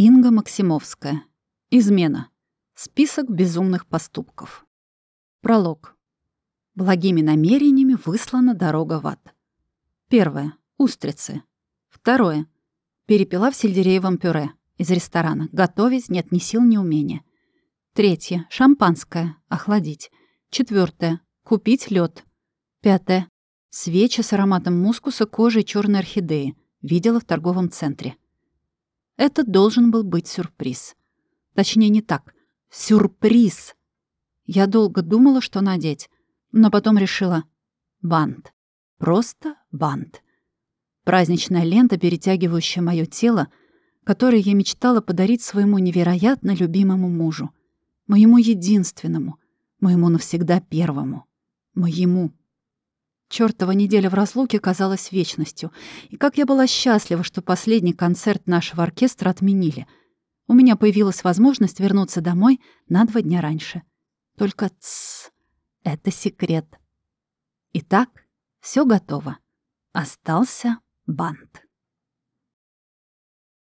Инга Максимовская. Измена. Список безумных поступков. Пролог. Благими намерениями выслана дорога в ад. Первое. Устрицы. Второе. Перепела в сельдереевом пюре. Из ресторана. Готовить нет ни сил, ни умения. Третье. Шампанское. Охладить. Четвертое. Купить лед. Пятое. Свечи с ароматом мускуса, кожи и черной орхидеи. Видела в торговом центре. Это должен был быть сюрприз. Точнее, не так. Сюрприз! Я долго думала, что надеть, но потом решила — бант. Просто бант. Праздничная лента, перетягивающая мое тело, которое я мечтала подарить своему невероятно любимому мужу. Моему единственному, моему навсегда первому. Моему. Чёртова неделя в разлуке казалась вечностью. И как я была счастлива, что последний концерт нашего оркестра отменили. У меня появилась возможность вернуться домой на два дня раньше. Только тссс, это секрет. Итак, все готово. Остался бант.